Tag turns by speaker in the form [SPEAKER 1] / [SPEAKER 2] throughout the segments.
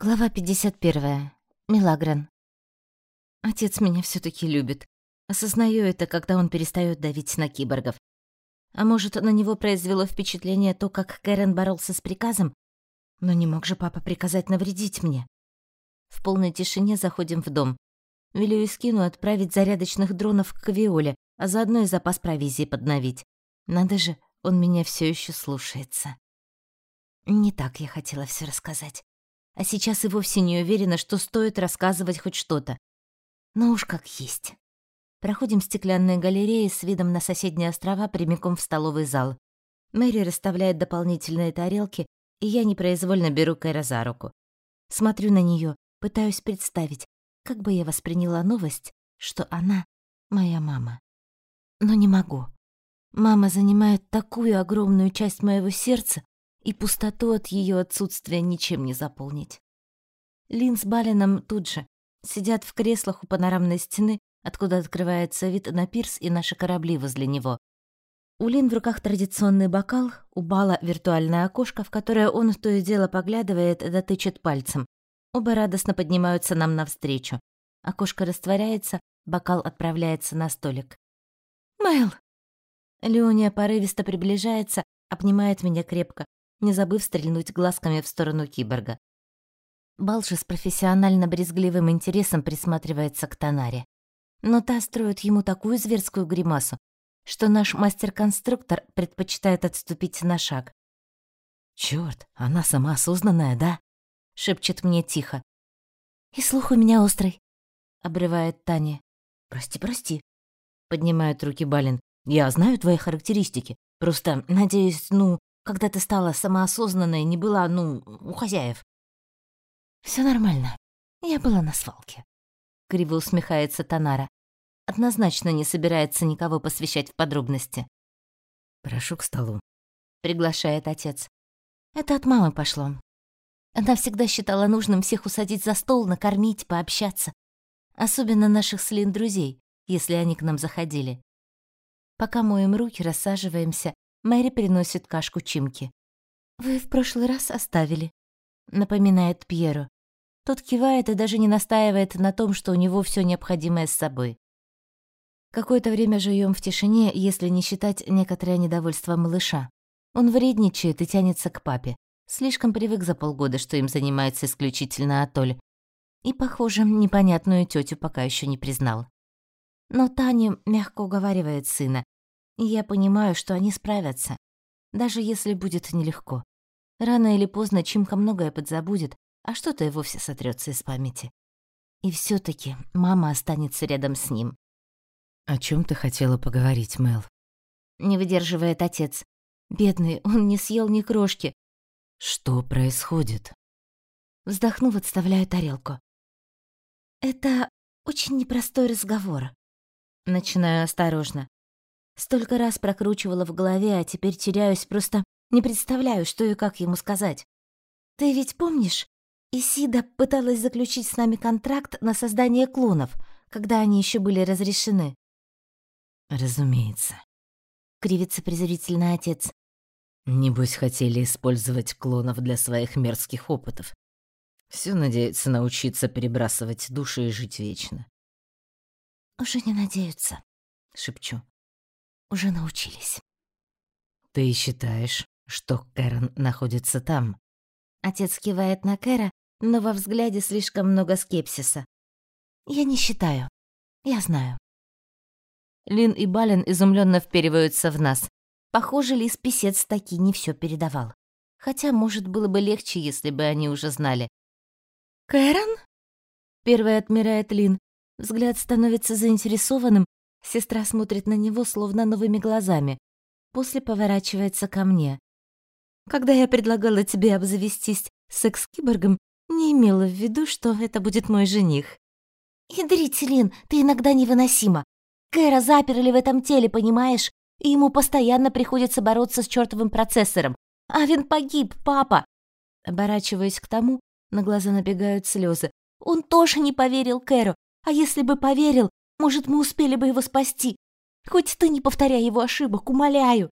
[SPEAKER 1] Глава 51. Милагран. Отец меня все таки любит. Осознаю это, когда он перестает давить на киборгов. А может, на него произвело впечатление то, как Кэрен боролся с приказом? Но не мог же папа приказать навредить мне. В полной тишине заходим в дом. Велю Искину отправить зарядочных дронов к Виоле, а заодно и запас провизии подновить. Надо же, он меня все еще слушается. Не так я хотела все рассказать а сейчас и вовсе не уверена, что стоит рассказывать хоть что-то. Но уж как есть. Проходим стеклянные галереи с видом на соседние острова прямиком в столовый зал. Мэри расставляет дополнительные тарелки, и я непроизвольно беру Кэра за руку. Смотрю на нее, пытаюсь представить, как бы я восприняла новость, что она моя мама. Но не могу. Мама занимает такую огромную часть моего сердца, и пустоту от ее отсутствия ничем не заполнить. Лин с Балином тут же сидят в креслах у панорамной стены, откуда открывается вид на пирс и наши корабли возле него. У Лин в руках традиционный бокал, у Бала виртуальное окошко, в которое он то и дело поглядывает и дотычет пальцем. Оба радостно поднимаются нам навстречу. Окошко растворяется, бокал отправляется на столик. «Мэл!» Леония порывисто приближается, обнимает меня крепко, не забыв стрельнуть глазками в сторону киборга. Балши с профессионально брезгливым интересом присматривается к Танаре. Но та строит ему такую зверскую гримасу, что наш мастер-конструктор предпочитает отступить на шаг.
[SPEAKER 2] «Чёрт, она самоосознанная, да?» — шепчет мне тихо.
[SPEAKER 1] «И слух у меня острый», — обрывает Таня.
[SPEAKER 2] «Прости, прости», — поднимает руки Балин. «Я знаю твои характеристики. Просто, надеюсь, ну, когда ты стала самоосознанной, не была, ну, у хозяев.
[SPEAKER 1] Все нормально. Я была на свалке. Криво усмехается Танара. Однозначно не собирается никого посвящать в подробности.
[SPEAKER 2] «Прошу к столу», —
[SPEAKER 1] приглашает отец. Это от мамы пошло. Она всегда считала нужным всех усадить за стол, накормить, пообщаться. Особенно наших с Лин друзей, если они к нам заходили. Пока моем руки, рассаживаемся, Мэри приносит кашку Чимки. «Вы в прошлый раз оставили», — напоминает Пьеру. Тот кивает и даже не настаивает на том, что у него все необходимое с собой. Какое-то время живем в тишине, если не считать некоторое недовольство малыша. Он вредничает и тянется к папе. Слишком привык за полгода, что им занимается исключительно Атоль. И, похоже, непонятную тетю пока еще не признал. Но Таня мягко уговаривает сына, и я понимаю, что они справятся, даже если будет нелегко. Рано или поздно Чимка многое подзабудет, а что-то и вовсе сотрется из памяти. И все таки мама останется рядом с ним.
[SPEAKER 2] «О чем ты хотела поговорить, Мэл?»
[SPEAKER 1] Не выдерживает отец. Бедный, он не съел ни крошки.
[SPEAKER 2] «Что происходит?»
[SPEAKER 1] Вздохнув, отставляю тарелку. «Это очень непростой разговор». Начинаю осторожно. Столько раз прокручивала в голове, а теперь теряюсь, просто не представляю, что и как ему сказать. Ты ведь помнишь, Исида пыталась заключить с нами контракт на создание клонов, когда они еще были разрешены?
[SPEAKER 2] Разумеется.
[SPEAKER 1] Кривится презрительно отец.
[SPEAKER 2] Небось, хотели использовать клонов для своих мерзких опытов. Все надеются научиться перебрасывать души и жить вечно.
[SPEAKER 1] «Уже не надеются», — шепчу уже научились.
[SPEAKER 2] Ты считаешь, что Кэрон находится там?
[SPEAKER 1] Отец кивает на Кэра, но во взгляде слишком много скепсиса. Я не считаю. Я знаю. Лин и Бален изумленно впериваются в нас. Похоже, Лис Писец таки не все передавал. Хотя, может, было бы легче, если бы они уже знали. «Кэрон?» Первый отмирает Лин. Взгляд становится заинтересованным, Сестра смотрит на него словно новыми глазами. После поворачивается ко мне. Когда я предлагала тебе обзавестись секс-киборгом, не имела в виду, что это будет мой жених. Ядрить, ты иногда невыносима. Кэра заперли в этом теле, понимаешь? И ему постоянно приходится бороться с чертовым процессором. Авен погиб, папа. Оборачиваясь к тому, на глаза набегают слезы. Он тоже не поверил Кэру. А если бы поверил, может, мы успели бы его спасти. Хоть ты не повторяй его ошибок, умоляю.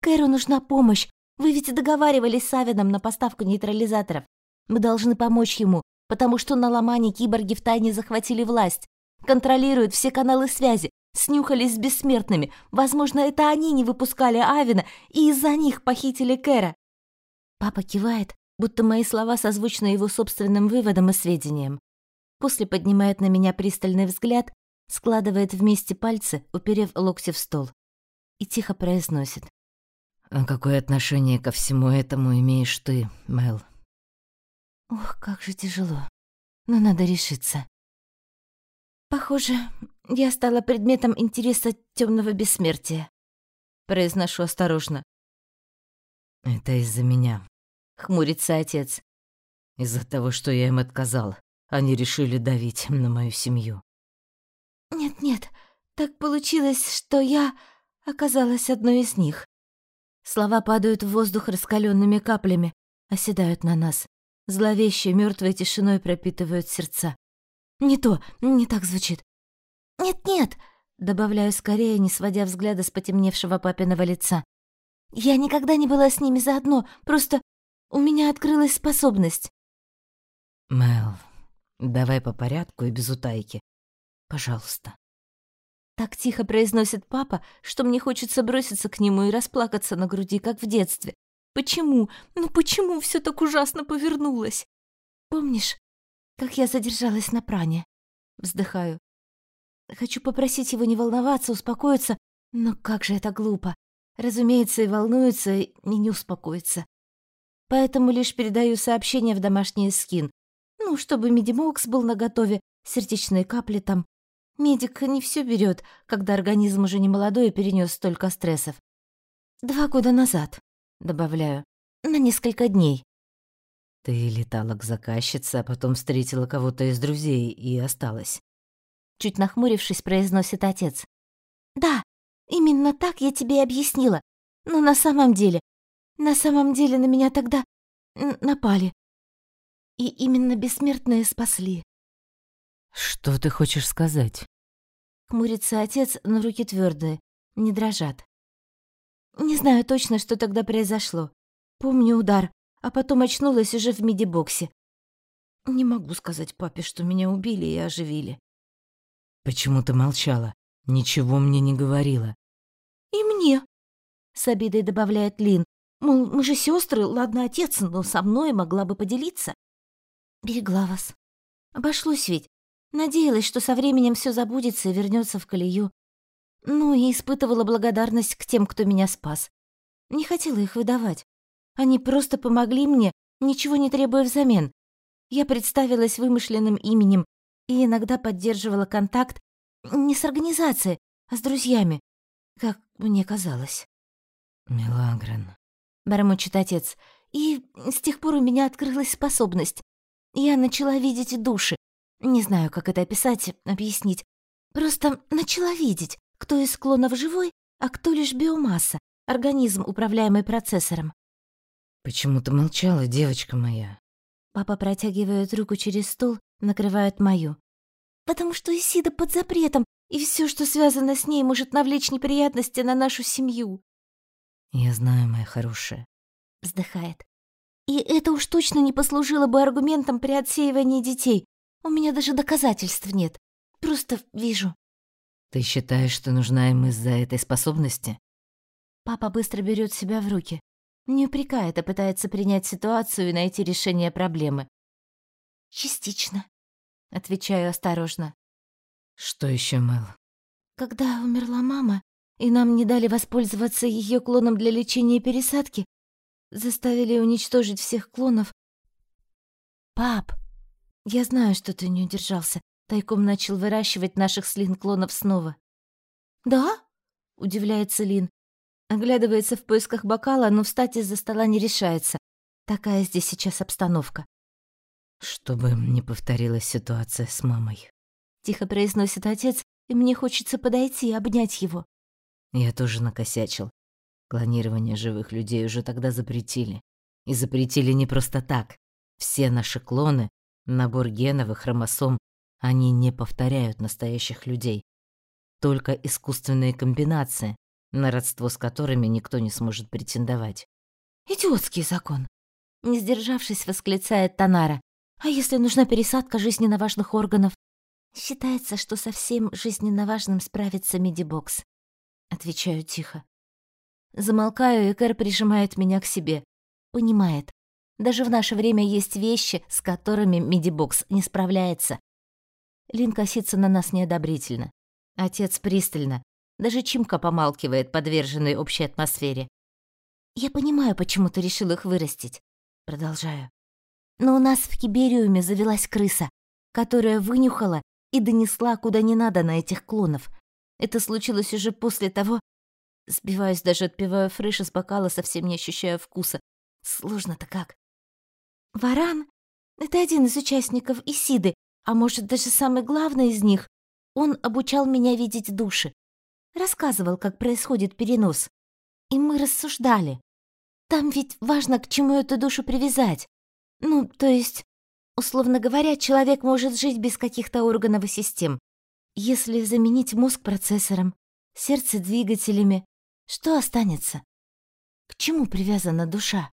[SPEAKER 1] Кэру нужна помощь. Вы ведь договаривались с Авином на поставку нейтрализаторов. Мы должны помочь ему, потому что на Ломане киборги втайне захватили власть, контролируют все каналы связи, снюхались с бессмертными. Возможно, это они не выпускали Авина, и из-за них похитили Кэра. Папа кивает, будто мои слова созвучны его собственным выводам и сведениям. После поднимает на меня пристальный взгляд, складывает вместе пальцы, уперев локти в стол. И тихо произносит.
[SPEAKER 2] «А какое отношение ко всему этому имеешь ты, Мел?»
[SPEAKER 1] Ох, как же тяжело. Но надо решиться. Похоже, я стала предметом интереса темного бессмертия. Произношу осторожно.
[SPEAKER 2] Это из-за меня.
[SPEAKER 1] Хмурится отец.
[SPEAKER 2] Из-за того, что я им отказал. Они решили давить на мою семью.
[SPEAKER 1] Нет-нет, так получилось, что я оказалась одной из них. Слова падают в воздух раскаленными каплями, оседают на нас. Зловещей мертвой тишиной пропитывают сердца. Не то, не так звучит. «Нет-нет», — добавляю скорее, не сводя взгляда с потемневшего папиного лица. «Я никогда не была с ними заодно, просто у меня открылась способность».
[SPEAKER 2] «Мэл, давай по порядку и без утайки. Пожалуйста».
[SPEAKER 1] Так тихо произносит папа, что мне хочется броситься к нему и расплакаться на груди, как в детстве. Почему? Ну почему все так ужасно повернулось? Помнишь, как я задержалась на пране? Вздыхаю. Хочу попросить его не волноваться, успокоиться, но как же это глупо. Разумеется, и волнуется, и не успокоится. Поэтому лишь передаю сообщение в домашний скин. Ну, чтобы Медимокс был наготове, сердечные капли там. Медик не все берет, когда организм уже не молодой и перенес столько стрессов. Два года назад добавляю, на несколько дней.
[SPEAKER 2] Ты летала к заказчице, а потом встретила кого-то из друзей и осталась.
[SPEAKER 1] Чуть нахмурившись, произносит отец. Да, именно так я тебе и объяснила. Но на самом деле, на самом деле на меня тогда напали. И именно бессмертные спасли.
[SPEAKER 2] Что ты хочешь сказать?
[SPEAKER 1] Хмурится отец, но руки твердые, не дрожат. Не знаю точно, что тогда произошло. Помню удар, а потом очнулась уже в миди-боксе. Не могу сказать папе, что меня убили и оживили.
[SPEAKER 2] Почему ты молчала? Ничего мне не говорила.
[SPEAKER 1] И мне, с обидой добавляет Лин. Мол, мы же сестры, ладно, отец, но со мной могла бы поделиться. Берегла вас. Обошлось ведь. Надеялась, что со временем все забудется и вернется в колею. Ну и испытывала благодарность к тем, кто меня спас. Не хотела их выдавать. Они просто помогли мне, ничего не требуя взамен. Я представилась вымышленным именем и иногда поддерживала контакт не с организацией, а с друзьями, как мне казалось.
[SPEAKER 2] «Мелагрен», —
[SPEAKER 1] бормочет отец, и с тех пор у меня открылась способность. Я начала видеть души. Не знаю, как это описать, объяснить. Просто начала видеть кто из клонов живой, а кто лишь биомасса, организм, управляемый процессором.
[SPEAKER 2] «Почему ты молчала, девочка моя?»
[SPEAKER 1] Папа протягивает руку через стол, накрывает мою. «Потому что Исида под запретом, и все, что связано с ней, может навлечь неприятности на нашу семью».
[SPEAKER 2] «Я знаю, моя хорошая», —
[SPEAKER 1] вздыхает. «И это уж точно не послужило бы аргументом при отсеивании детей. У меня даже доказательств нет. Просто вижу».
[SPEAKER 2] Ты считаешь, что нужна им из-за этой способности?
[SPEAKER 1] Папа быстро берет себя в руки. Не упрекает, а пытается принять ситуацию и найти решение проблемы. «Частично», — отвечаю осторожно.
[SPEAKER 2] «Что еще, Мэл?»
[SPEAKER 1] «Когда умерла мама, и нам не дали воспользоваться ее клоном для лечения и пересадки, заставили уничтожить всех клонов. Пап, я знаю, что ты не удержался, Тайком начал выращивать наших слин-клонов снова. «Да?» — удивляется Лин. Оглядывается в поисках бокала, но встать из-за стола не решается. Такая здесь сейчас обстановка.
[SPEAKER 2] «Чтобы не повторилась ситуация с мамой», —
[SPEAKER 1] тихо произносит отец, и мне хочется подойти и обнять его.
[SPEAKER 2] «Я тоже накосячил. Клонирование живых людей уже тогда запретили. И запретили не просто так. Все наши клоны, набор генов и хромосом они не повторяют настоящих людей. Только искусственные комбинации, на родство с которыми никто не сможет претендовать.
[SPEAKER 1] Идиотский закон. Не сдержавшись, восклицает Танара. А если нужна пересадка жизненно важных органов? Считается, что совсем жизненно важным справится мидибокс. Отвечаю тихо. Замолкаю, и Кэр прижимает меня к себе. Понимает. Даже в наше время есть вещи, с которыми мидибокс не справляется. Лин косится на нас неодобрительно. Отец пристально. Даже Чимка помалкивает, подверженной общей атмосфере. «Я понимаю, почему ты решил их вырастить». Продолжаю. «Но у нас в Кибериуме завелась крыса, которая вынюхала и донесла куда не надо на этих клонов. Это случилось уже после того... Сбиваюсь, даже отпиваю фреш из бокала, совсем не ощущая вкуса. Сложно-то как. Варан — это один из участников Исиды, а может, даже самый главный из них. Он обучал меня видеть души. Рассказывал, как происходит перенос. И мы рассуждали. Там ведь важно, к чему эту душу привязать. Ну, то есть, условно говоря, человек может жить без каких-то органов и систем. Если заменить мозг процессором, сердце двигателями, что останется? К чему привязана душа?